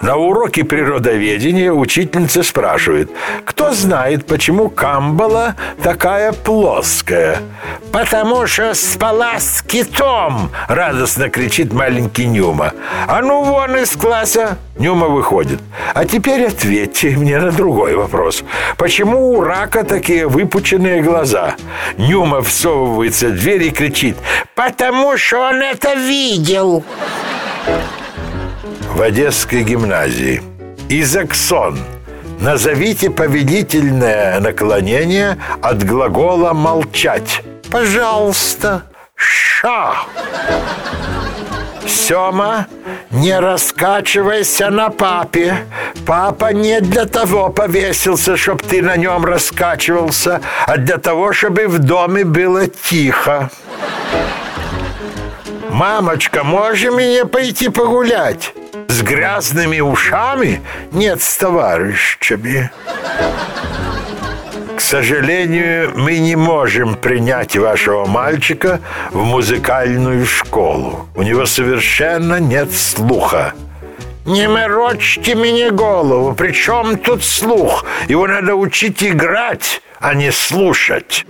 На уроке природоведения учительница спрашивает, кто знает, почему Камбала такая плоская? «Потому что спала с китом!» — радостно кричит маленький Нюма. «А ну вон из класса!» Нюма выходит. «А теперь ответьте мне на другой вопрос. Почему у рака такие выпученные глаза?» Нюма всовывается в дверь и кричит. «Потому что он это видел!» В Одесской гимназии. Изаксон. Назовите повелительное наклонение от глагола «молчать». Пожалуйста. Ша. Сема, не раскачивайся на папе. Папа не для того повесился, чтобы ты на нем раскачивался, а для того, чтобы в доме было тихо. Мамочка, можем мне пойти погулять? С грязными ушами? Нет, с товарищами. К сожалению, мы не можем принять вашего мальчика в музыкальную школу. У него совершенно нет слуха. Не морочьте мне голову. Причем тут слух? Его надо учить играть, а не слушать.